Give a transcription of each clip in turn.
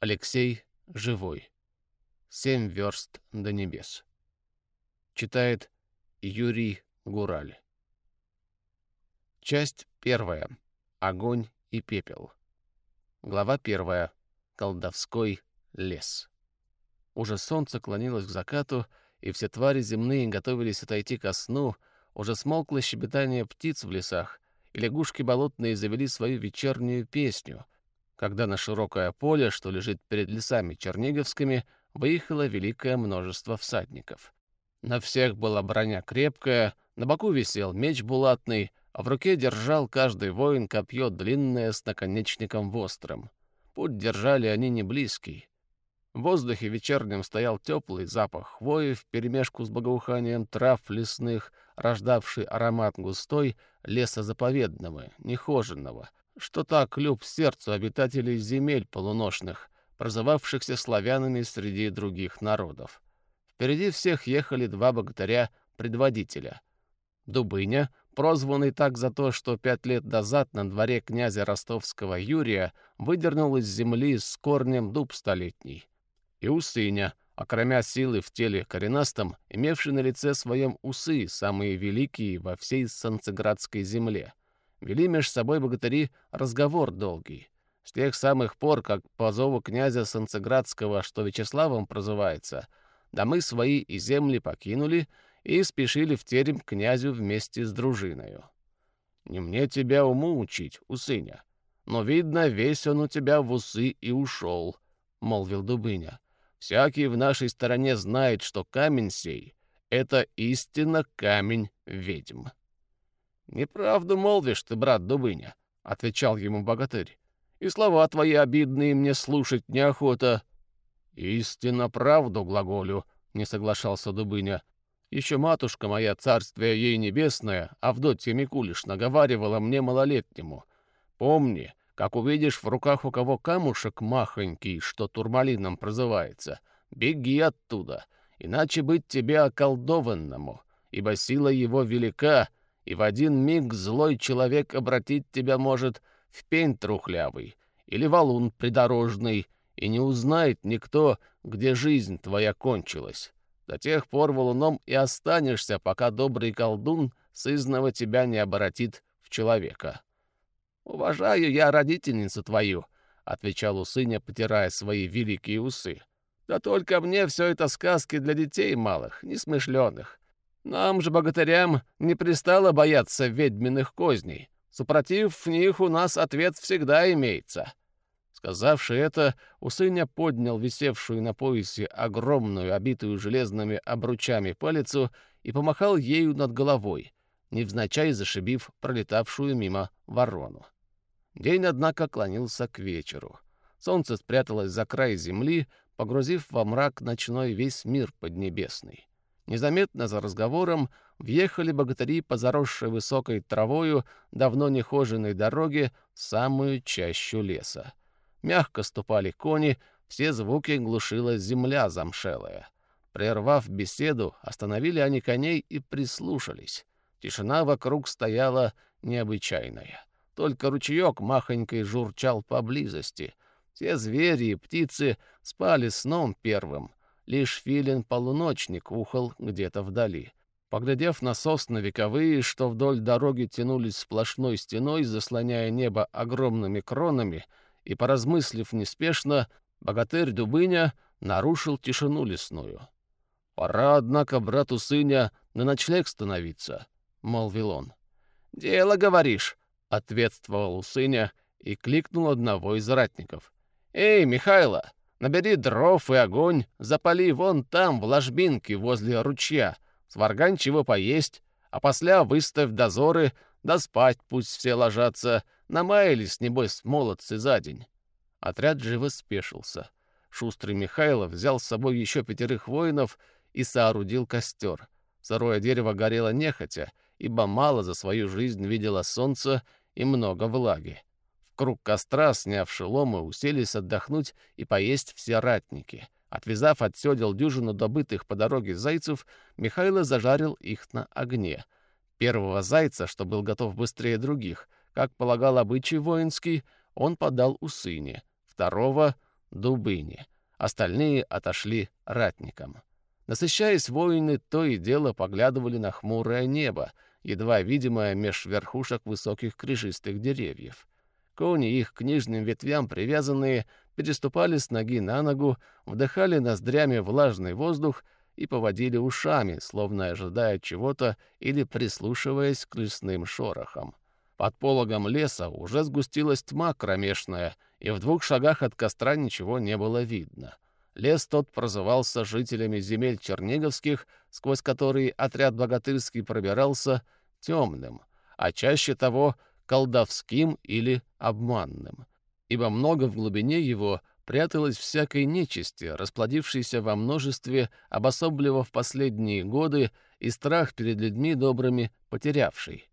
Алексей Живой. Семь верст до небес. Читает Юрий Гураль. Часть первая. Огонь и пепел. Глава первая. Колдовской лес. Уже солнце клонилось к закату, и все твари земные готовились отойти ко сну, уже смолкло щебетание птиц в лесах, и лягушки болотные завели свою вечернюю песню, когда на широкое поле, что лежит перед лесами Черниговскими, выехало великое множество всадников. На всех была броня крепкая, на боку висел меч булатный, а в руке держал каждый воин копье длинное с наконечником вострым. Путь держали они не близкий. В воздухе вечернем стоял теплый запах хвои вперемешку с благоуханием трав лесных, рождавший аромат густой леса заповедного, нехоженного, что так люб сердцу обитателей земель полуношных, прозывавшихся славянами среди других народов. Впереди всех ехали два богатыря-предводителя. Дубыня, прозванный так за то, что пять лет назад на дворе князя ростовского Юрия выдернул из земли с корнем дуб столетний. И Усыня, окромя силы в теле коренастом, имевший на лице своем усы, самые великие во всей Санцеградской земле. Вели меж собой богатыри разговор долгий. С тех самых пор, как по зову князя Санцеградского, что Вячеславом прозывается, да мы свои и земли покинули и спешили в терем князю вместе с дружиною. Не мне тебя уму учить, Усыня, но, видно, весь он у тебя в усы и ушел, — молвил Дубыня. Всякий в нашей стороне знает, что камень сей — это истинно камень ведьм. «Неправду молвишь ты, брат Дубыня», — отвечал ему богатырь. «И слова твои обидные мне слушать неохота». «Истинно правду глаголю», — не соглашался Дубыня. «Еще матушка моя, царствие ей небесное, Авдотья Микулиш, наговаривала мне малолетнему. Помни, как увидишь в руках у кого камушек махонький, что турмалином прозывается, беги оттуда, иначе быть тебе околдованному, ибо сила его велика, и в один миг злой человек обратить тебя может в пень трухлявый или валун придорожный, и не узнает никто, где жизнь твоя кончилась. До тех пор валуном и останешься, пока добрый колдун сызного тебя не обратит в человека. «Уважаю я родительницу твою», — отвечал Усыня, потирая свои великие усы. «Да только мне все это сказки для детей малых, несмышленых. Нам же, богатырям, не пристало бояться ведьминых козней. Супротив них у нас ответ всегда имеется». Сказавши это, Усыня поднял висевшую на поясе огромную, обитую железными обручами палицу и помахал ею над головой, невзначай зашибив пролетавшую мимо ворону. День, однако, клонился к вечеру. Солнце спряталось за край земли, погрузив во мрак ночной весь мир поднебесный. Незаметно за разговором въехали богатыри по заросшей высокой травою давно нехоженной дороге в самую чащу леса. Мягко ступали кони, все звуки глушила земля замшелая. Прервав беседу, остановили они коней и прислушались. Тишина вокруг стояла необычайная. Только ручеек махонькой журчал поблизости. Все звери и птицы спали сном первым. Лишь филин-полуночник ухал где-то вдали. Поглядев на сосны вековые, что вдоль дороги тянулись сплошной стеной, заслоняя небо огромными кронами, и, поразмыслив неспешно, богатырь Дубыня нарушил тишину лесную. «Пора, однако, брату сыня на ночлег становиться», — молвил он. «Дело, говоришь», — ответствовал Усыня и кликнул одного из ратников. «Эй, Михайло, набери дров и огонь, запали вон там, в ложбинке возле ручья, сваргань чего поесть, а после выставь дозоры, да спать пусть все ложатся, намаялись, небось, молодцы за день». Отряд живо спешился. Шустрый Михайлов взял с собой еще пятерых воинов и соорудил костер. Сырое дерево горело нехотя, ибо мало за свою жизнь видело солнца и много влаги. Круг костра, сняв шеломы, уселись отдохнуть и поесть все ратники. Отвязав от седел дюжину добытых по дороге зайцев, Михайло зажарил их на огне. Первого зайца, что был готов быстрее других, как полагал обычай воинский, он подал у сыне, второго Дубыни. Остальные отошли ратникам. Насыщаясь, воины то и дело поглядывали на хмурое небо, едва видимое меж верхушек высоких крижистых деревьев. Кони, их к нижним ветвям привязанные, переступали с ноги на ногу, вдыхали ноздрями влажный воздух и поводили ушами, словно ожидая чего-то или прислушиваясь к лесным шорохам. Под пологом леса уже сгустилась тьма кромешная, и в двух шагах от костра ничего не было видно. Лес тот прозывался жителями земель черниговских, сквозь которые отряд богатырский пробирался, темным, а чаще того — колдовским или обманным. Ибо много в глубине его пряталось всякой нечисти, расплодившейся во множестве, обособливо в последние годы, и страх перед людьми добрыми потерявший.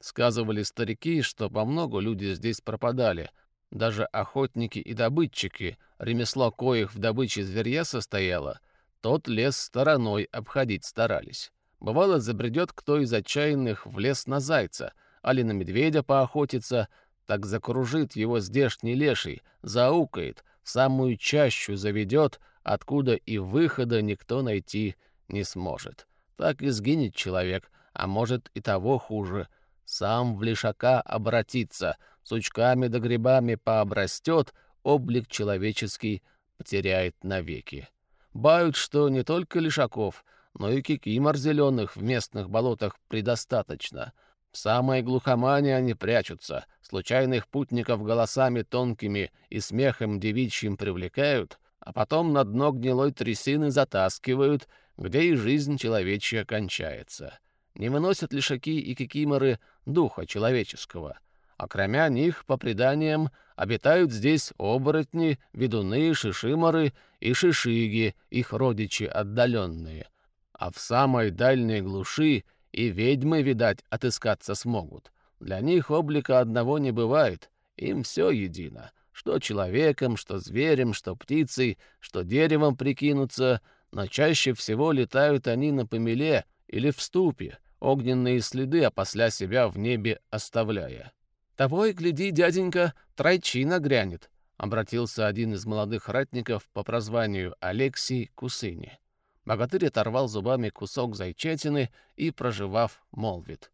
Сказывали старики, что по много люди здесь пропадали, даже охотники и добытчики, ремесло коих в добыче зверья состояло, тот лес стороной обходить старались. Бывало, забредет кто из отчаянных в лес на зайца, али на медведя поохотиться, так закружит его здешний леший, заукает, в самую чащу заведет, откуда и выхода никто найти не сможет. Так и сгинет человек, а может и того хуже. Сам в лишака обратится, сучками да грибами пообрастет, облик человеческий потеряет навеки. Бают, что не только лишаков, но и кикимор зеленых в местных болотах предостаточно — в самой глухомане они прячутся, случайных путников голосами тонкими и смехом девичьим привлекают, а потом на дно гнилой трясины затаскивают, где и жизнь человечья кончается. Не выносят лишаки и кикиморы духа человеческого. А кроме них, по преданиям, обитают здесь оборотни, ведуны, шишиморы и шишиги, их родичи отдаленные. А в самой дальней глуши — и ведьмы, видать, отыскаться смогут. Для них облика одного не бывает, им все едино. Что человеком, что зверем, что птицей, что деревом прикинуться, но чаще всего летают они на помеле или в ступе, огненные следы опосля себя в небе оставляя. «Того и гляди, дяденька, тройчина грянет», — обратился один из молодых ратников по прозванию Алексий Кусыни. Богатырь оторвал зубами кусок зайчатины и, проживав, молвит.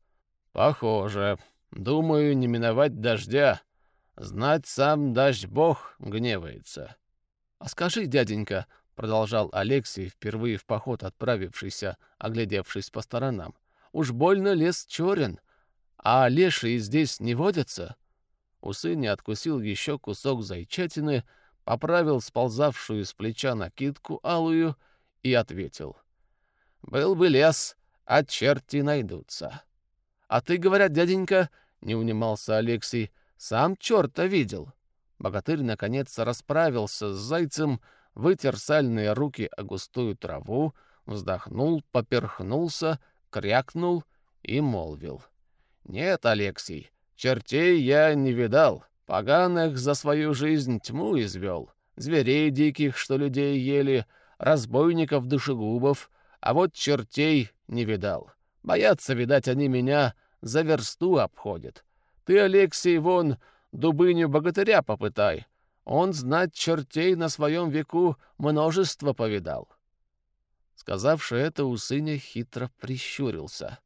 «Похоже. Думаю, не миновать дождя. Знать сам дождь бог гневается». «А скажи, дяденька», — продолжал Алексей, впервые в поход отправившийся, оглядевшись по сторонам, «уж больно лес черен, а лешие здесь не водятся?» Усыни откусил еще кусок зайчатины, поправил сползавшую с плеча накидку алую — и ответил. «Был бы лес, а черти найдутся». «А ты, говорят, дяденька, — не унимался Алексей, — сам черта видел». Богатырь, наконец, расправился с зайцем, вытер сальные руки о густую траву, вздохнул, поперхнулся, крякнул и молвил. «Нет, Алексей, чертей я не видал, поганых за свою жизнь тьму извел, зверей диких, что людей ели, — разбойников, душегубов, а вот чертей не видал. Боятся, видать, они меня за версту обходят. Ты, Алексей, вон, дубыню богатыря попытай. Он знать чертей на своем веку множество повидал. Сказавши это, у сыня хитро прищурился.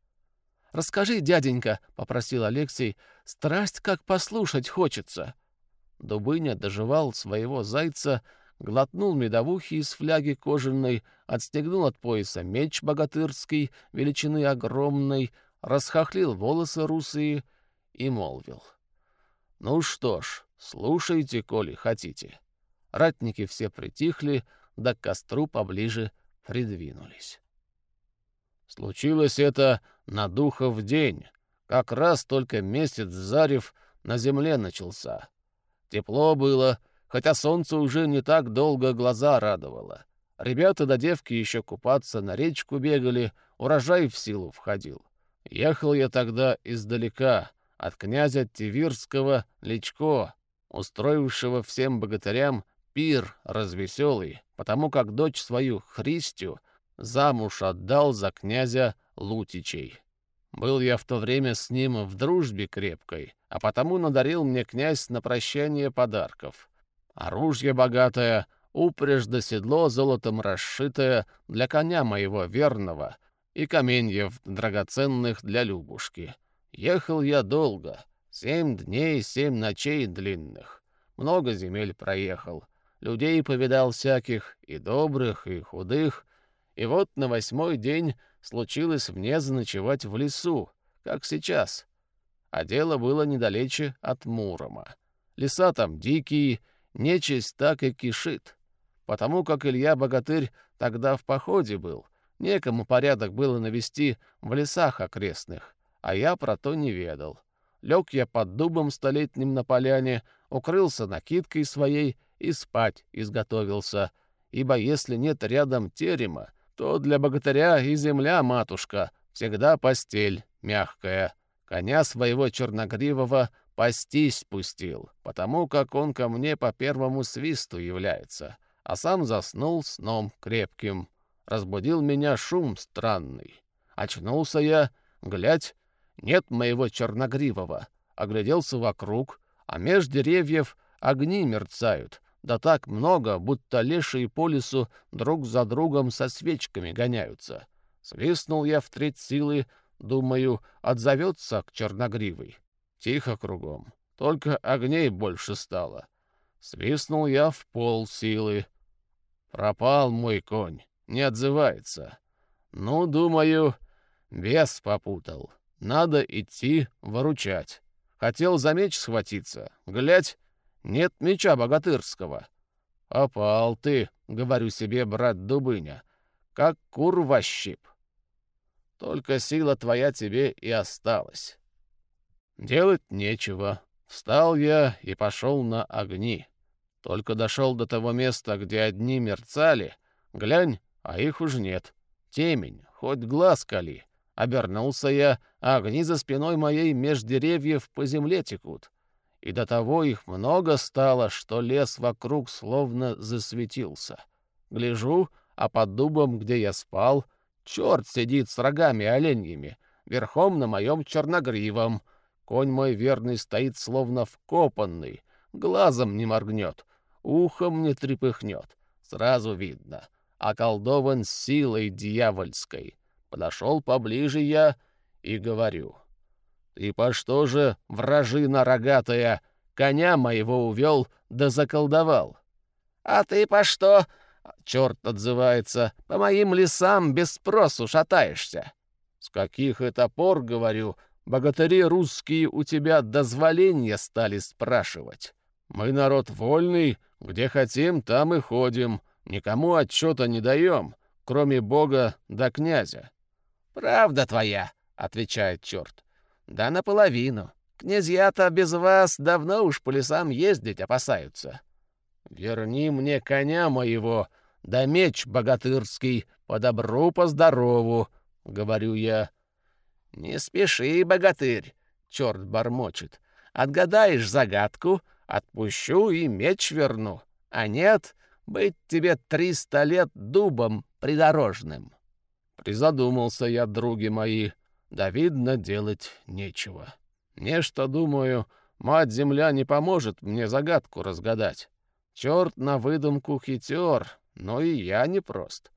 «Расскажи, дяденька», — попросил Алексей, — «страсть как послушать хочется». Дубыня доживал своего зайца, глотнул медовухи из фляги кожаной, отстегнул от пояса меч богатырский, величины огромной, расхохлил волосы русые и молвил. «Ну что ж, слушайте, коли хотите». Ратники все притихли, да к костру поближе придвинулись. Случилось это на духов день, как раз только месяц зарев на земле начался. Тепло было, хотя солнце уже не так долго глаза радовало. Ребята до девки еще купаться на речку бегали, урожай в силу входил. Ехал я тогда издалека, от князя Тивирского Личко, устроившего всем богатырям пир развеселый, потому как дочь свою Христю замуж отдал за князя Лутичей. Был я в то время с ним в дружбе крепкой, а потому надарил мне князь на прощание подарков. Оружие богатое, упряжь да седло золотом расшитое для коня моего верного и каменьев драгоценных для Любушки. Ехал я долго, семь дней, семь ночей длинных. Много земель проехал, людей повидал всяких, и добрых, и худых. И вот на восьмой день случилось мне заночевать в лесу, как сейчас. А дело было недалече от Мурома. Леса там дикие, нечисть так и кишит. Потому как Илья-богатырь тогда в походе был, некому порядок было навести в лесах окрестных, а я про то не ведал. Лег я под дубом столетним на поляне, укрылся накидкой своей и спать изготовился, ибо если нет рядом терема, то для богатыря и земля, матушка, всегда постель мягкая. Коня своего черногривого пастись спустил, потому как он ко мне по первому свисту является, а сам заснул сном крепким. Разбудил меня шум странный. Очнулся я, глядь, нет моего черногривого. Огляделся вокруг, а меж деревьев огни мерцают, да так много, будто лешие по лесу друг за другом со свечками гоняются. Свистнул я в треть силы, думаю, отзовется к черногривой. Тихо кругом, только огней больше стало. Свистнул я в пол силы. Пропал мой конь, не отзывается. Ну, думаю, бес попутал. Надо идти выручать. Хотел за меч схватиться. Глядь, нет меча богатырского. Опал ты, говорю себе, брат Дубыня, как кур во щип. Только сила твоя тебе и осталась. Делать нечего. Встал я и пошел на огни. Только дошел до того места, где одни мерцали. Глянь, а их уж нет. Темень, хоть глаз кали. Обернулся я, а огни за спиной моей меж деревьев по земле текут. И до того их много стало, что лес вокруг словно засветился. Гляжу, а под дубом, где я спал, черт сидит с рогами оленьями, верхом на моем черногривом. Конь мой верный стоит словно вкопанный, глазом не моргнет, ухом не трепыхнет. Сразу видно, околдован силой дьявольской. Подошел поближе я и говорю. «Ты по что же, вражина рогатая, коня моего увел да заколдовал?» «А ты по что?» — черт отзывается. «По моим лесам без спросу шатаешься». «С каких это пор, — говорю, — богатыри русские у тебя дозволения стали спрашивать? Мы народ вольный, где хотим, там и ходим, никому отчета не даем, кроме бога да князя. «Правда твоя», — отвечает черт. «Да наполовину. Князья-то без вас давно уж по лесам ездить опасаются». «Верни мне коня моего, да меч богатырский, по добру, по здорову», — говорю я. «Не спеши, богатырь», — черт бормочет. «Отгадаешь загадку, отпущу и меч верну. А нет, быть тебе триста лет дубом придорожным». Призадумался я, други мои, да видно делать нечего. Нечто, думаю, мать-земля не поможет мне загадку разгадать. Черт на выдумку хитер, но и я не прост.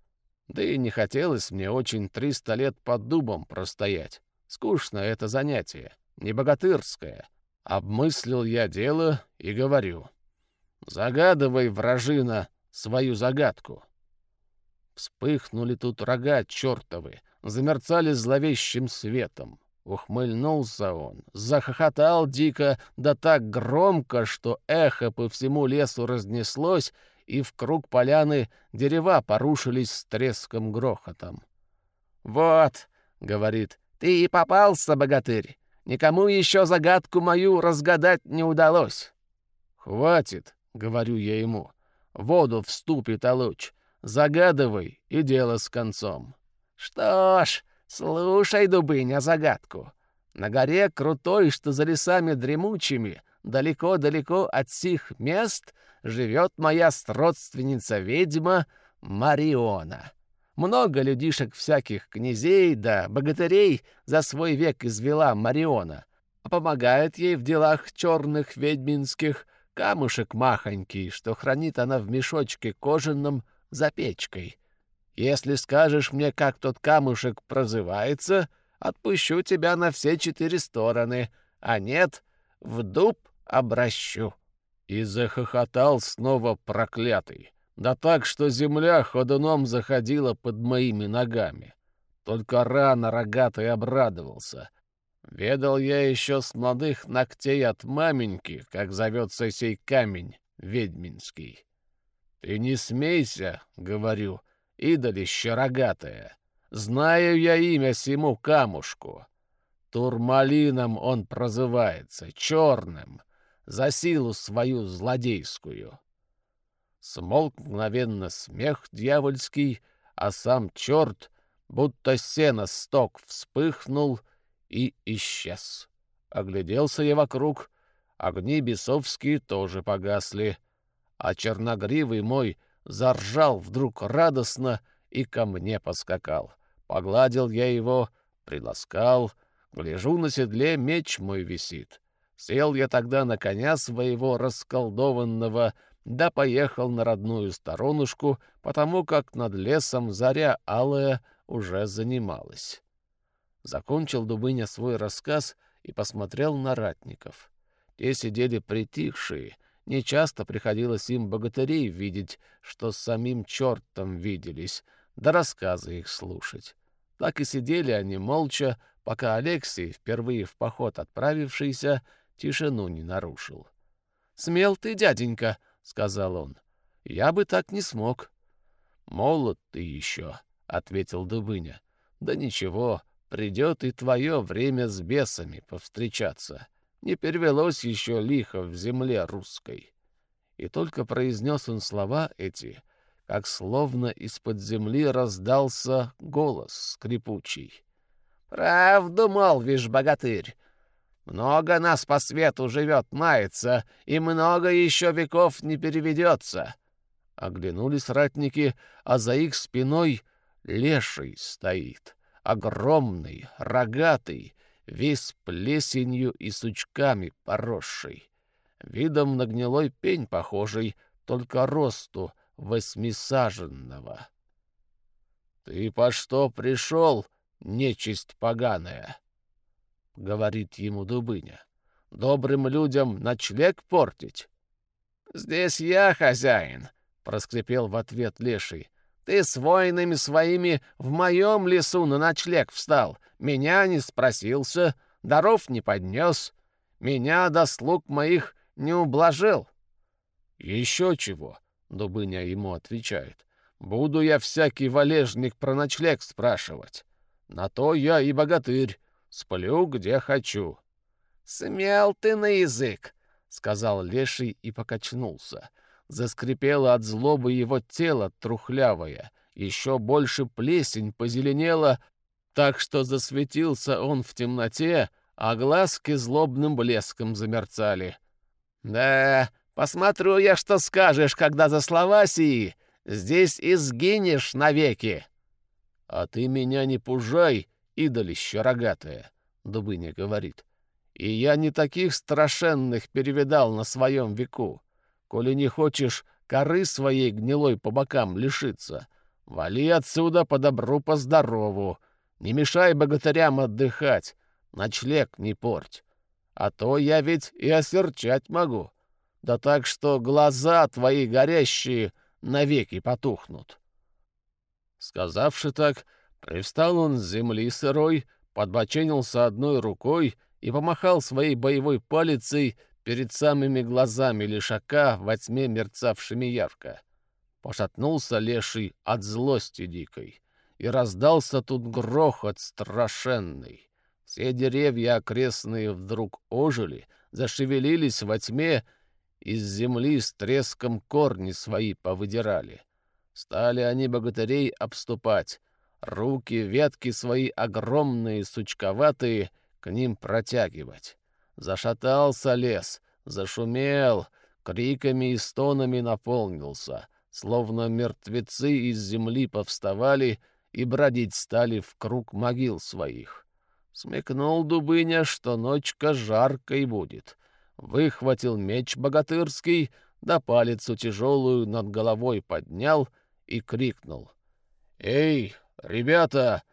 Да и не хотелось мне очень триста лет под дубом простоять. Скучно это занятие, не богатырское. Обмыслил я дело и говорю. Загадывай, вражина, свою загадку. Вспыхнули тут рога чертовы, замерцали зловещим светом. Ухмыльнулся он, захохотал дико, да так громко, что эхо по всему лесу разнеслось, и в круг поляны дерева порушились с треском грохотом. «Вот», — говорит, — «ты и попался, богатырь. Никому еще загадку мою разгадать не удалось». «Хватит», — говорю я ему, — «воду вступит а луч. Загадывай, и дело с концом. Что ж, слушай, Дубыня, загадку. На горе крутой, что за лесами дремучими, далеко-далеко от сих мест, живет моя сродственница-ведьма Мариона. Много людишек всяких князей да богатырей за свой век извела Мариона, а помогает ей в делах черных ведьминских камушек махонький, что хранит она в мешочке кожаном за печкой. Если скажешь мне, как тот камушек прозывается, отпущу тебя на все четыре стороны, а нет, в дуб обращу». И захохотал снова проклятый, да так, что земля ходуном заходила под моими ногами. Только рано рогатый обрадовался. Ведал я еще с молодых ногтей от маменьки, как зовется сей камень ведьминский. «Ты не смейся», — говорю, — «идолище рогатое. Знаю я имя сему камушку. Турмалином он прозывается, черным, за силу свою злодейскую». Смолк мгновенно смех дьявольский, а сам черт, будто сено сток вспыхнул и исчез. Огляделся я вокруг, огни бесовские тоже погасли, а черногривый мой заржал вдруг радостно и ко мне поскакал. Погладил я его, приласкал, гляжу на седле, меч мой висит. Сел я тогда на коня своего расколдованного, да поехал на родную сторонушку, потому как над лесом заря алая уже занималась. Закончил Дубыня свой рассказ и посмотрел на ратников. Те сидели притихшие, нечасто приходилось им богатырей видеть, что с самим чертом виделись, да рассказы их слушать. Так и сидели они молча, пока Алексей, впервые в поход отправившийся, тишину не нарушил. «Смел ты, дяденька!» — сказал он. «Я бы так не смог». «Молод ты еще», — ответил Дубыня. «Да ничего, придет и твое время с бесами повстречаться. Не перевелось еще лихо в земле русской». И только произнес он слова эти, как словно из-под земли раздался голос скрипучий. «Правду молвишь, богатырь. Много нас по свету живет, мается, и много еще веков не переведется». Оглянулись ратники, а за их спиной леший стоит — огромный, рогатый, весь плесенью и сучками поросший. Видом на гнилой пень похожий, только росту восьмисаженного. — Ты по что пришел, нечисть поганая? — говорит ему Дубыня. — Добрым людям ночлег портить? — Здесь я хозяин, — проскрипел в ответ леший. Ты с воинами своими в моем лесу на ночлег встал, меня не спросился, даров не поднес, меня до слуг моих не ублажил. — Еще чего, — Дубыня ему отвечает, — буду я всякий валежник про ночлег спрашивать. На то я и богатырь, сплю где хочу. — Смел ты на язык, — сказал леший и покачнулся. Заскрипело от злобы его тело трухлявое, еще больше плесень позеленела, так что засветился он в темноте, а глазки злобным блеском замерцали. «Да, посмотрю я, что скажешь, когда за слова сии здесь и сгинешь навеки!» «А ты меня не пужай, идолище рогатое!» — Дубыня говорит. «И я не таких страшенных перевидал на своем веку. Коли не хочешь коры своей гнилой по бокам лишиться, вали отсюда по добру, по здорову. Не мешай богатырям отдыхать, ночлег не порть. А то я ведь и осерчать могу. Да так, что глаза твои горящие навеки потухнут. Сказавши так, привстал он с земли сырой, подбоченился одной рукой и помахал своей боевой палицей перед самыми глазами лишака во тьме мерцавшими ярко. Пошатнулся леший от злости дикой, и раздался тут грохот страшенный. Все деревья окрестные вдруг ожили, зашевелились во тьме, из земли с треском корни свои повыдирали. Стали они богатырей обступать, руки, ветки свои огромные, сучковатые, к ним протягивать. Зашатался лес, зашумел, криками и стонами наполнился, словно мертвецы из земли повставали и бродить стали в круг могил своих. Смекнул Дубыня, что ночка жаркой будет. выхватил меч богатырский, да палицу тяжелую над головой поднял и крикнул. «Эй, ребята,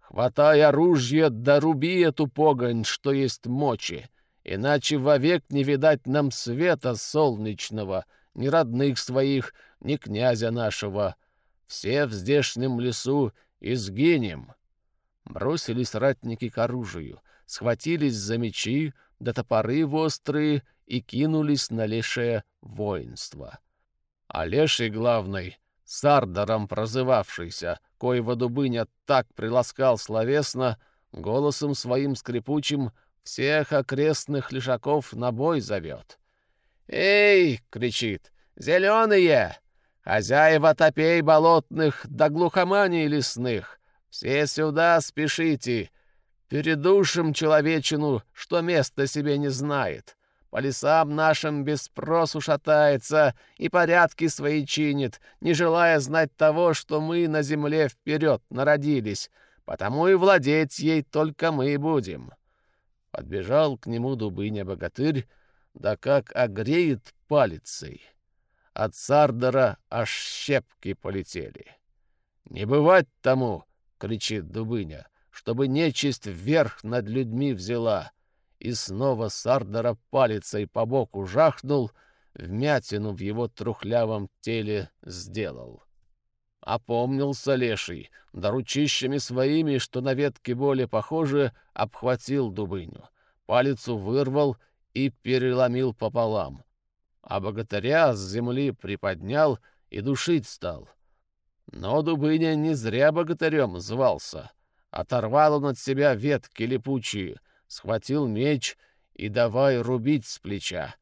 хватай оружие, да эту погонь, что есть мочи, иначе вовек не видать нам света солнечного, ни родных своих, ни князя нашего. Все в здешнем лесу изгинем». Бросились ратники к оружию, схватились за мечи, да топоры острые и кинулись на лешее воинство. А леший главный, Сардаром прозывавшийся, коего Дубыня так приласкал словесно, голосом своим скрипучим всех окрестных лишаков на бой зовет. «Эй!» — кричит. «Зеленые! Хозяева топей болотных да глухоманий лесных! Все сюда спешите! Передушим человечину, что места себе не знает. По лесам нашим без спросу шатается и порядки свои чинит, не желая знать того, что мы на земле вперед народились, потому и владеть ей только мы будем». Подбежал к нему Дубыня-богатырь, да как огреет палицей. От Сардора аж щепки полетели. «Не бывать тому!» — кричит Дубыня чтобы нечисть вверх над людьми взяла. И снова Сардора палицей по боку жахнул, вмятину в его трухлявом теле сделал. Опомнился леший, да ручищами своими, что на ветке более похожи, обхватил дубыню. Палицу вырвал и переломил пополам. А богатыря с земли приподнял и душить стал. Но Дубыня не зря богатырем звался. Оторвал он от себя ветки липучие, схватил меч и давай рубить с плеча.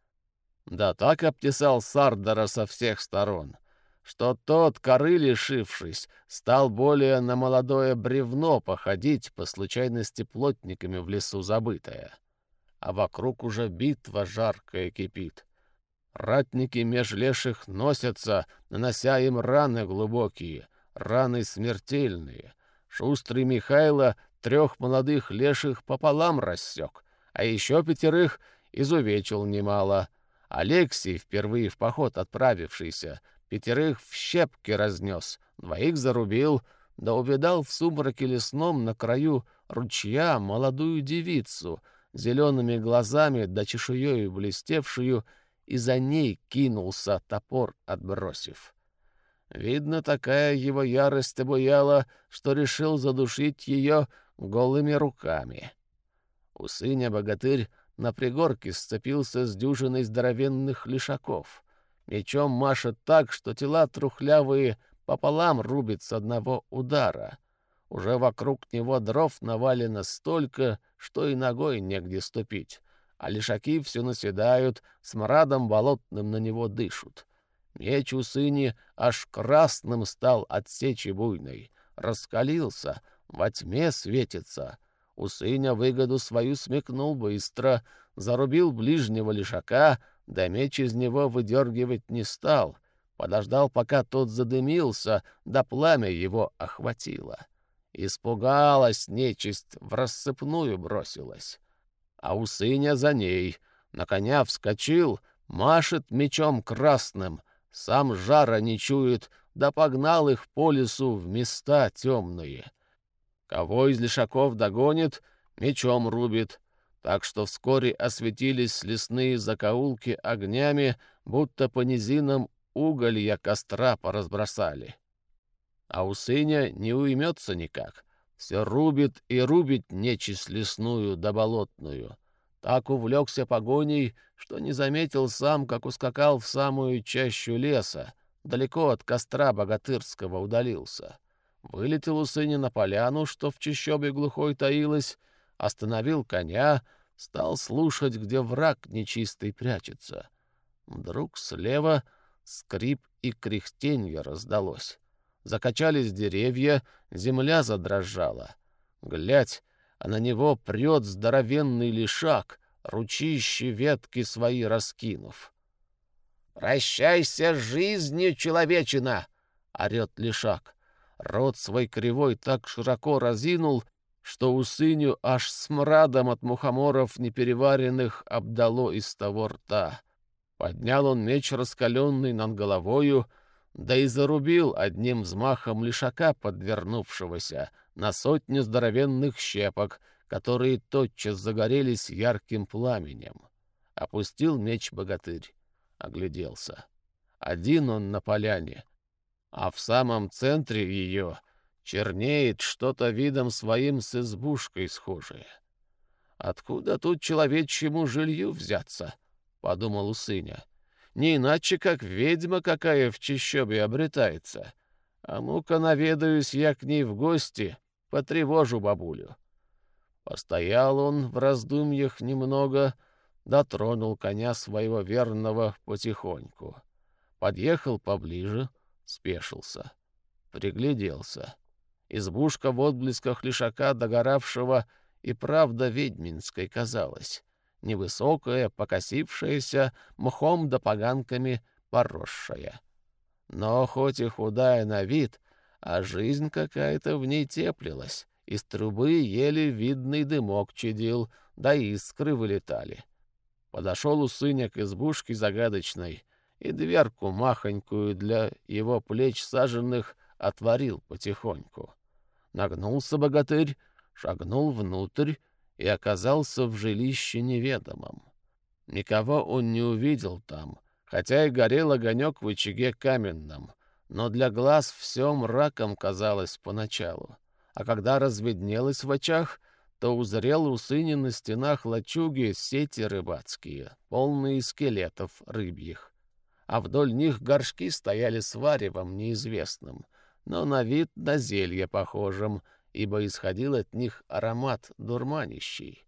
Да так обтесал Сардара со всех сторон, что тот, коры лишившись, стал более на молодое бревно походить по случайности плотниками в лесу забытое. А вокруг уже битва жаркая кипит. Ратники меж леших носятся, нанося им раны глубокие, раны смертельные — Шустрый Михайло трех молодых леших пополам рассек, а еще пятерых изувечил немало. Алексей, впервые в поход отправившийся, пятерых в щепки разнес, двоих зарубил, да увидал в сумраке лесном на краю ручья молодую девицу, зелеными глазами да чешуею блестевшую, и за ней кинулся топор отбросив. Видно, такая его ярость обуяла, что решил задушить ее голыми руками. У сыня богатырь на пригорке сцепился с дюжиной здоровенных лишаков. Мечом машет так, что тела трухлявые пополам рубит с одного удара. Уже вокруг него дров навалено столько, что и ногой негде ступить, а лишаки все наседают, смрадом болотным на него дышут. Меч у сыни аж красным стал от сечи буйной, раскалился, во тьме светится. У сыня выгоду свою смекнул быстро, зарубил ближнего лишака, да меч из него выдергивать не стал. Подождал, пока тот задымился, да пламя его охватило. Испугалась нечисть, в рассыпную бросилась. А у сыня за ней на коня вскочил, машет мечом красным — сам жара не чует, да погнал их по лесу в места темные. Кого из лишаков догонит, мечом рубит, так что вскоре осветились лесные закоулки огнями, будто по низинам уголья костра поразбросали. А у сыня не уймется никак, все рубит и рубит нечисть лесную да болотную. Так увлекся погоней, что не заметил сам, как ускакал в самую чащу леса, далеко от костра богатырского удалился. Вылетел у сыня на поляну, что в чащобе глухой таилась, остановил коня, стал слушать, где враг нечистый прячется. Вдруг слева скрип и кряхтенье раздалось. Закачались деревья, земля задрожала. Глядь, а на него прет здоровенный лишак, ручище ветки свои раскинув. «Прощайся жизнью, человечина!» — орет лишак. Рот свой кривой так широко разинул, что Усыню аж смрадом от мухоморов непереваренных обдало из того рта. Поднял он меч раскаленный над головою, да и зарубил одним взмахом лишака подвернувшегося на сотню здоровенных щепок, которые тотчас загорелись ярким пламенем. Опустил меч богатырь, огляделся. Один он на поляне, а в самом центре ее чернеет что-то видом своим с избушкой схожее. Откуда тут человечьему жилью взяться? — подумал Усыня. Не иначе, как ведьма какая в чищобе обретается. А ну-ка наведаюсь я к ней в гости, потревожу бабулю. Постоял он в раздумьях немного, дотронул коня своего верного потихоньку. Подъехал поближе, спешился, пригляделся. Избушка в отблесках лишака догоравшего и правда ведьминской казалась. Невысокая, покосившаяся, мхом да поганками поросшая. Но хоть и худая на вид, а жизнь какая-то в ней теплилась. Из трубы еле видный дымок чадил, да искры вылетали. Подошел у сыня к избушке загадочной и дверку махонькую для его плеч саженных отворил потихоньку. Нагнулся богатырь, шагнул внутрь и оказался в жилище неведомом. Никого он не увидел там, хотя и горел огонек в очаге каменном, но для глаз все мраком казалось поначалу а когда разведнелось в очах, то узрел у сыни на стенах лачуги сети рыбацкие, полные скелетов рыбьих. А вдоль них горшки стояли с варевом неизвестным, но на вид на зелье похожим, ибо исходил от них аромат дурманищий.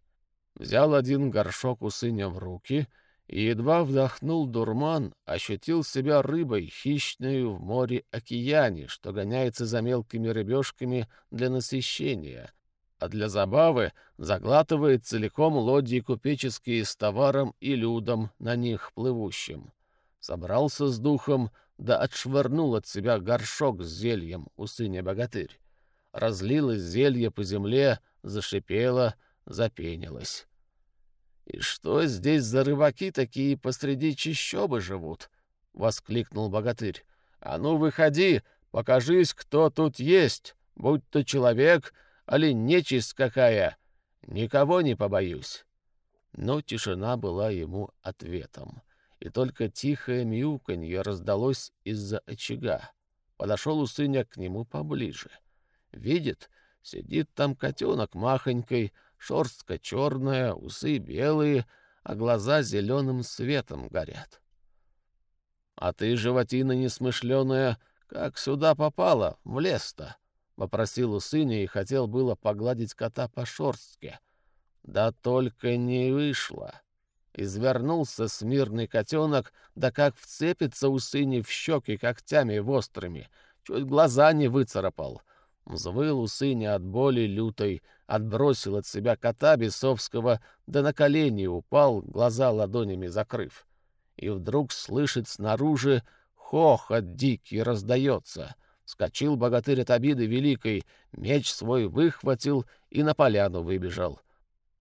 Взял один горшок у сыня в руки — и едва вдохнул дурман, ощутил себя рыбой, хищную в море-океане, что гоняется за мелкими рыбешками для насыщения, а для забавы заглатывает целиком лодьи купеческие с товаром и людом на них плывущим. Собрался с духом, да отшвырнул от себя горшок с зельем у сыня богатырь. Разлилось зелье по земле, зашипело, запенилось. «И что здесь за рыбаки такие посреди чищобы живут?» — воскликнул богатырь. «А ну, выходи, покажись, кто тут есть, будь то человек, али нечисть какая. Никого не побоюсь». Но тишина была ему ответом, и только тихое мяуканье раздалось из-за очага. Подошел Усыня к нему поближе. Видит, сидит там котенок махонькой, шерстка черная, усы белые, а глаза зеленым светом горят. — А ты, животина несмышленая, как сюда попала, в лес-то? — попросил у сыня и хотел было погладить кота по шерстке. Да только не вышло. Извернулся смирный котенок, да как вцепится у сыни в щеки когтями острыми, чуть глаза не выцарапал. Взвыл у сыня от боли лютой, отбросил от себя кота бесовского, да на колени упал, глаза ладонями закрыв. И вдруг слышит снаружи хохот дикий раздается. Скочил богатырь от обиды великой, меч свой выхватил и на поляну выбежал.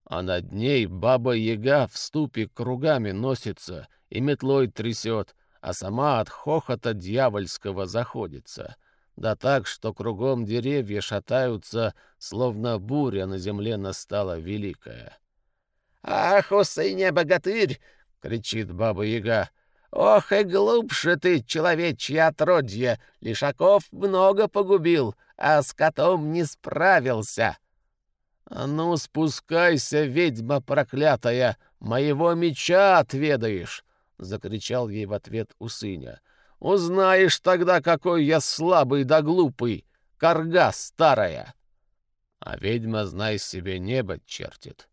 А над ней баба-яга в ступе кругами носится и метлой трясет, а сама от хохота дьявольского заходится — да так, что кругом деревья шатаются, словно буря на земле настала великая. «Ах, усыня богатырь!» — кричит баба-яга. «Ох и глупше ты, человечье отродье! Лишаков много погубил, а с котом не справился!» «А ну, спускайся, ведьма проклятая! Моего меча отведаешь!» — закричал ей в ответ Усыня. Узнаешь тогда, какой я слабый да глупый, корга старая. А ведьма, знай себе, небо чертит.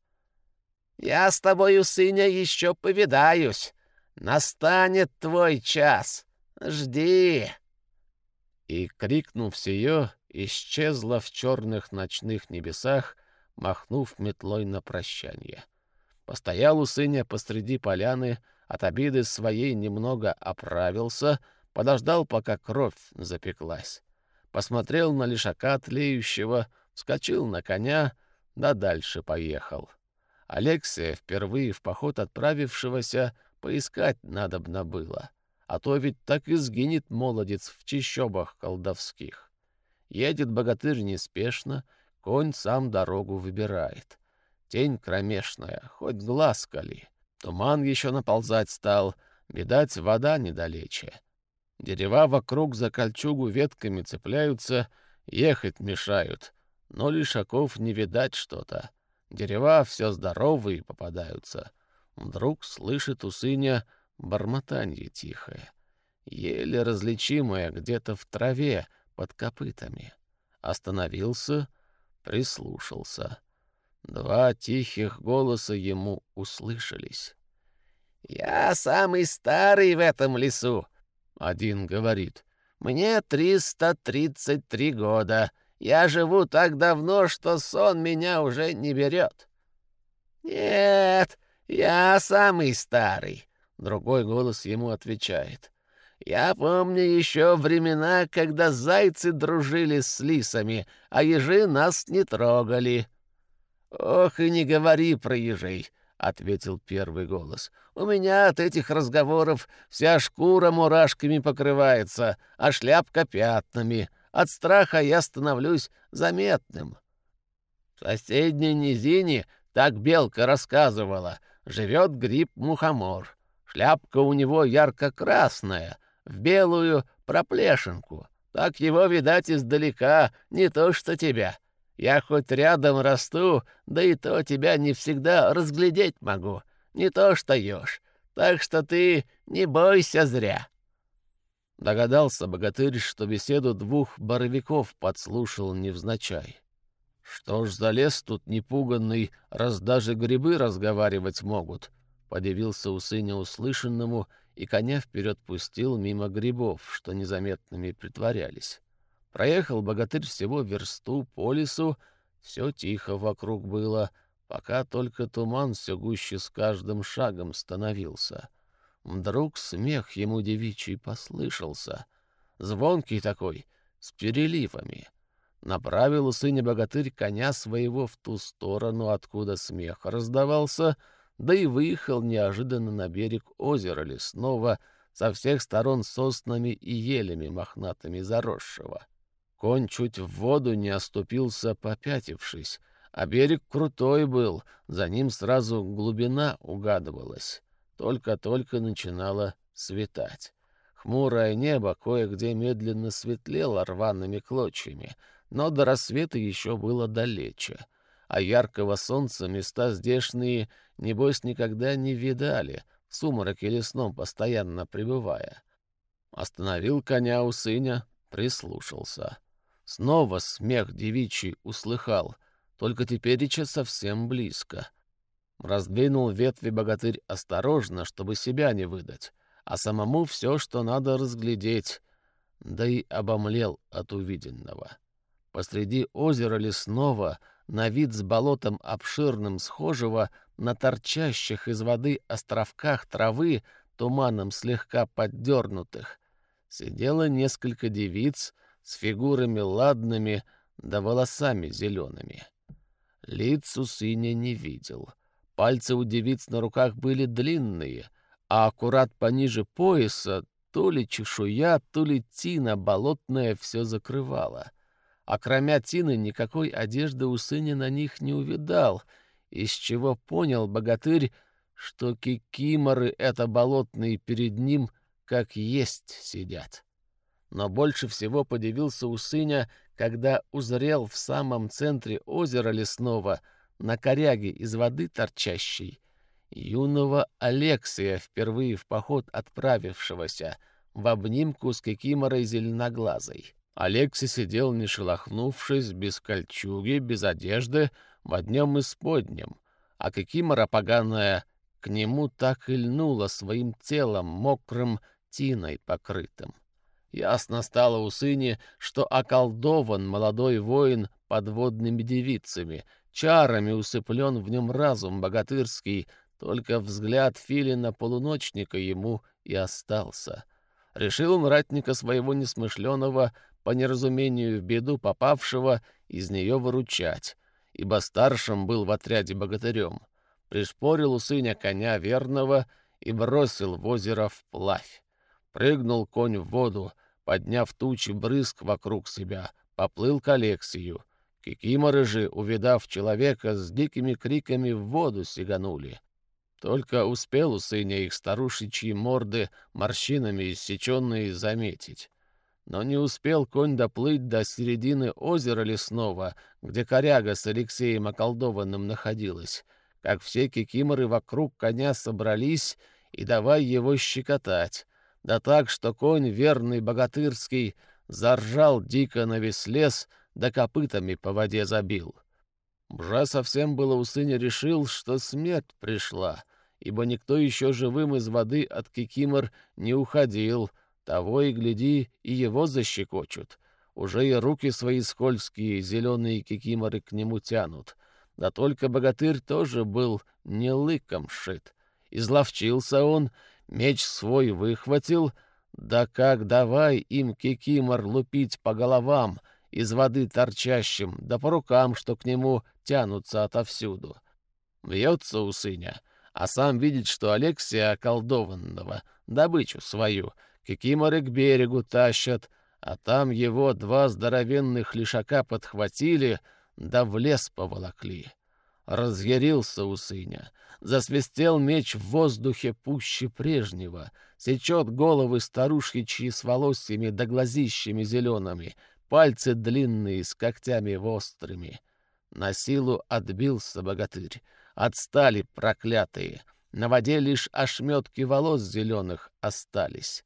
Я с тобою, сыня, еще повидаюсь. Настанет твой час. Жди. И, крикнув сие, исчезла в черных ночных небесах, махнув метлой на прощанье. Постоял у сыня посреди поляны, от обиды своей немного оправился, подождал, пока кровь запеклась. Посмотрел на лишака тлеющего, вскочил на коня, да дальше поехал. Алексия, впервые в поход отправившегося, поискать надобно было, а то ведь так и сгинет молодец в чищобах колдовских. Едет богатырь неспешно, конь сам дорогу выбирает. Тень кромешная, хоть глаз кали. Туман еще наползать стал, видать, вода недалече. Дерева вокруг за кольчугу ветками цепляются, ехать мешают, но лишаков не видать что-то. Дерева все здоровые попадаются. Вдруг слышит у сыня бормотанье тихое, еле различимое где-то в траве под копытами. Остановился, прислушался. Два тихих голоса ему услышались. «Я самый старый в этом лесу», — один говорит. «Мне триста тридцать три года. Я живу так давно, что сон меня уже не берет». «Нет, я самый старый», — другой голос ему отвечает. «Я помню еще времена, когда зайцы дружили с лисами, а ежи нас не трогали». «Ох, и не говори про ежей», — ответил первый голос. «У меня от этих разговоров вся шкура мурашками покрывается, а шляпка пятнами». От страха я становлюсь заметным. В соседней низине, так белка рассказывала, живет гриб-мухомор. Шляпка у него ярко-красная, в белую проплешинку. Так его, видать, издалека, не то что тебя. Я хоть рядом расту, да и то тебя не всегда разглядеть могу, не то что ешь. Так что ты не бойся зря. Догадался богатырь, что беседу двух боровиков подслушал невзначай. «Что ж за лес тут непуганный, раз даже грибы разговаривать могут?» — подивился у сыня услышанному, и коня вперед пустил мимо грибов, что незаметными притворялись. Проехал богатырь всего версту по лесу, все тихо вокруг было, пока только туман все гуще с каждым шагом становился — Вдруг смех ему девичий послышался, звонкий такой, с переливами. Направил у богатырь коня своего в ту сторону, откуда смех раздавался, да и выехал неожиданно на берег озера лесного, со всех сторон соснами и елями мохнатыми заросшего. Конь чуть в воду не оступился, попятившись, а берег крутой был, за ним сразу глубина угадывалась. Только-только начинало светать. Хмурое небо кое-где медленно светлело рваными клочьями, но до рассвета еще было далече, а яркого солнца места здешние, небось, никогда не видали, в сумраке лесном постоянно пребывая. Остановил коня у сыня, прислушался. Снова смех девичий услыхал, только теперь реча совсем близко — Раздвинул ветви богатырь осторожно, чтобы себя не выдать, а самому все, что надо разглядеть, да и обомлел от увиденного. Посреди озера лесного, на вид с болотом обширным схожего, на торчащих из воды островках травы, туманом слегка поддернутых, сидело несколько девиц с фигурами ладными да волосами зелеными. Лиц у сыня не видел — Пальцы у девиц на руках были длинные, а аккурат пониже пояса то ли чешуя, то ли тина болотная все закрывала. А кроме тины никакой одежды у сыня на них не увидал, из чего понял богатырь, что кикиморы это болотные перед ним как есть сидят. Но больше всего подивился у сыня, когда узрел в самом центре озера лесного — на коряге из воды торчащей, юного Алексия, впервые в поход отправившегося, в обнимку с кикиморой зеленоглазой. Алексей сидел, не шелохнувшись, без кольчуги, без одежды, в одном исподнем, а кикимора поганая к нему так и льнула своим телом, мокрым тиной покрытым. Ясно стало у сыне, что околдован молодой воин подводными девицами, Чарами усыплен в нем разум богатырский, только взгляд филина-полуночника ему и остался. Решил он ратника своего несмышленого, по неразумению в беду попавшего, из нее выручать, ибо старшим был в отряде богатырем, пришпорил у сыня коня верного и бросил в озеро вплавь. Прыгнул конь в воду, подняв тучи брызг вокруг себя, поплыл к Алексию. Кикиморы же, увидав человека, с дикими криками в воду сиганули. Только успел у сыня их старушечьи морды, морщинами иссеченные, заметить. Но не успел конь доплыть до середины озера лесного, где коряга с Алексеем околдованным находилась, как все кикиморы вокруг коня собрались и давай его щекотать, да так, что конь верный богатырский заржал дико на весь лес, да копытами по воде забил. Бжа совсем было у сыня решил, что смерть пришла, ибо никто еще живым из воды от кикимор не уходил, того и гляди, и его защекочут. Уже и руки свои скользкие, зеленые кикиморы к нему тянут. Да только богатырь тоже был не лыком шит. Изловчился он, меч свой выхватил, да как давай им кикимор лупить по головам, из воды торчащим, да по рукам, что к нему тянутся отовсюду. Бьется у сыня, а сам видит, что Алексия околдованного, добычу свою, кикиморы к берегу тащат, а там его два здоровенных лишака подхватили, да в лес поволокли. Разъярился у сыня, засвистел меч в воздухе пуще прежнего, сечет головы старушечьи с волосьями да глазищами зелеными, пальцы длинные с когтями острыми. На силу отбился богатырь, отстали проклятые, на воде лишь ошметки волос зеленых остались.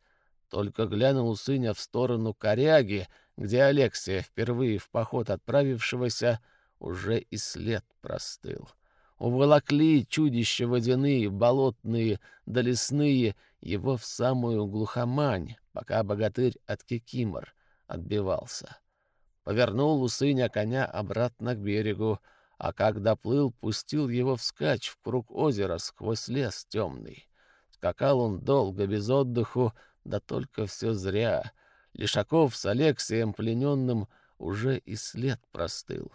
Только глянул сыня в сторону коряги, где Алексия, впервые в поход отправившегося, уже и след простыл. Уволокли чудища водяные, болотные да лесные его в самую глухомань, пока богатырь от кикимор отбивался. Повернул у сыня коня обратно к берегу, а как доплыл, пустил его вскачь в круг озера сквозь лес темный. Скакал он долго, без отдыху, да только все зря. Лишаков с Алексием плененным уже и след простыл.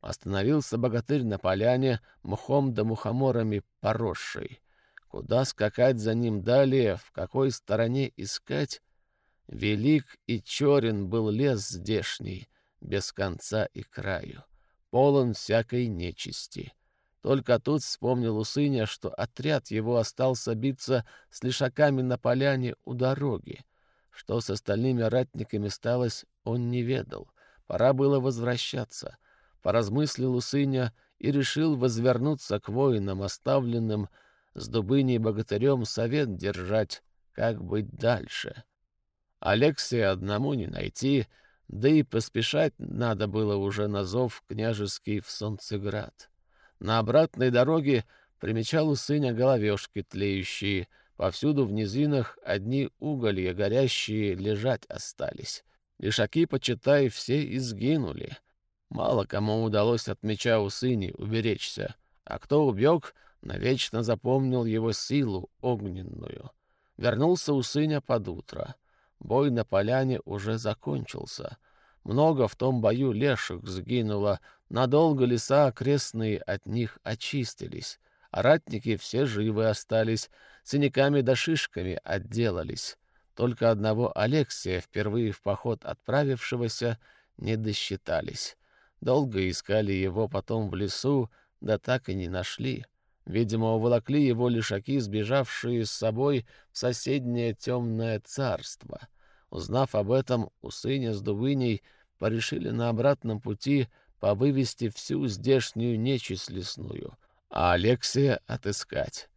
Остановился богатырь на поляне, мхом да мухоморами поросшей. Куда скакать за ним далее, в какой стороне искать? Велик и черен был лес здешний, без конца и краю, полон всякой нечисти. Только тут вспомнил у сыня, что отряд его остался биться с лишаками на поляне у дороги. Что с остальными ратниками сталось, он не ведал. Пора было возвращаться — поразмыслил у сыня и решил возвернуться к воинам, оставленным с дубыней богатырем совет держать, как быть дальше. Алексия одному не найти, да и поспешать надо было уже на зов княжеский в Солнцеград. На обратной дороге примечал у сыня головешки тлеющие, повсюду в низинах одни уголья горящие лежать остались. Лишаки, почитай, все изгинули — Мало кому удалось от меча у сыни уберечься, а кто убег, навечно запомнил его силу огненную. Вернулся у сыня под утро. Бой на поляне уже закончился. Много в том бою леших сгинуло, надолго леса окрестные от них очистились, а ратники все живы остались, синяками да шишками отделались. Только одного Алексия, впервые в поход отправившегося, не досчитались. Долго искали его потом в лесу, да так и не нашли. Видимо, уволокли его лишаки, сбежавшие с собой в соседнее темное царство. Узнав об этом, у сыня с Дувыней порешили на обратном пути повывести всю здешнюю нечисть лесную, а Алексия отыскать.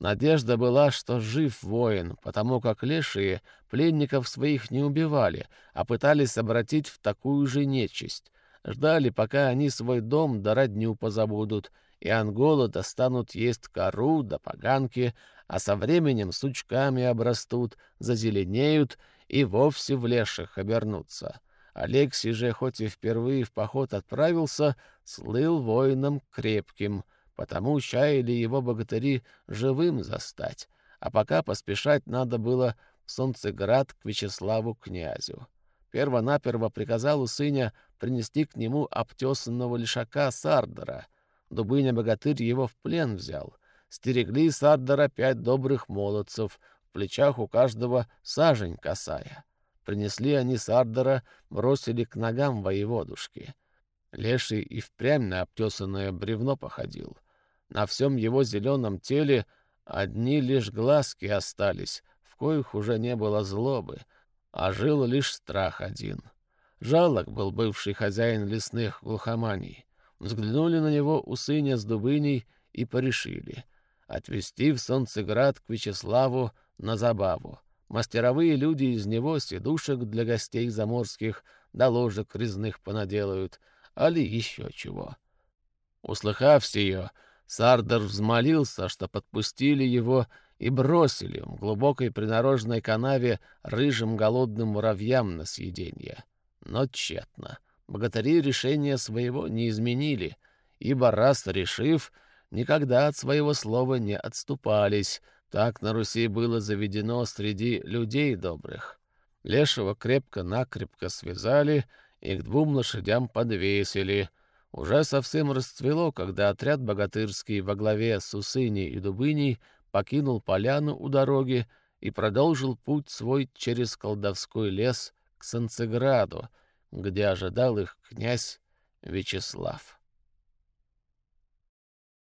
Надежда была, что жив воин, потому как лешие пленников своих не убивали, а пытались обратить в такую же нечисть. Ждали, пока они свой дом да родню позабудут, и анголы достанут есть кору да поганки, а со временем сучками обрастут, зазеленеют и вовсе в леших обернутся. Алексий же, хоть и впервые в поход отправился, слыл воином крепким, потому чаяли его богатыри живым застать, а пока поспешать надо было в Солнцеград к Вячеславу князю. первонаперво приказал у сыня принести к нему обтесанного лишака Сардера. Дубыня-богатырь его в плен взял. Стерегли Сардера пять добрых молодцев, в плечах у каждого сажень косая. Принесли они Сардера, бросили к ногам воеводушки. Леший и впрямь на обтесанное бревно походил. На всем его зеленом теле одни лишь глазки остались, в коих уже не было злобы, а жил лишь страх один. Жалок был бывший хозяин лесных глухоманий. Взглянули на него у сыня с дубыней и порешили — отвезти в Солнцеград к Вячеславу на забаву. Мастеровые люди из него сидушек для гостей заморских да ложек резных понаделают, али еще чего. Услыхав сие, Сардер взмолился, что подпустили его и бросили в глубокой принорожной канаве рыжим голодным муравьям на съеденье. Но тщетно. Богатыри решения своего не изменили, ибо раз решив, никогда от своего слова не отступались — так на Руси было заведено среди людей добрых. Лешего крепко-накрепко связали и к двум лошадям подвесили. Уже совсем расцвело, когда отряд богатырский во главе с Усыней и Дубыней покинул поляну у дороги и продолжил путь свой через колдовской лес к Санцеграду, где ожидал их князь Вячеслав.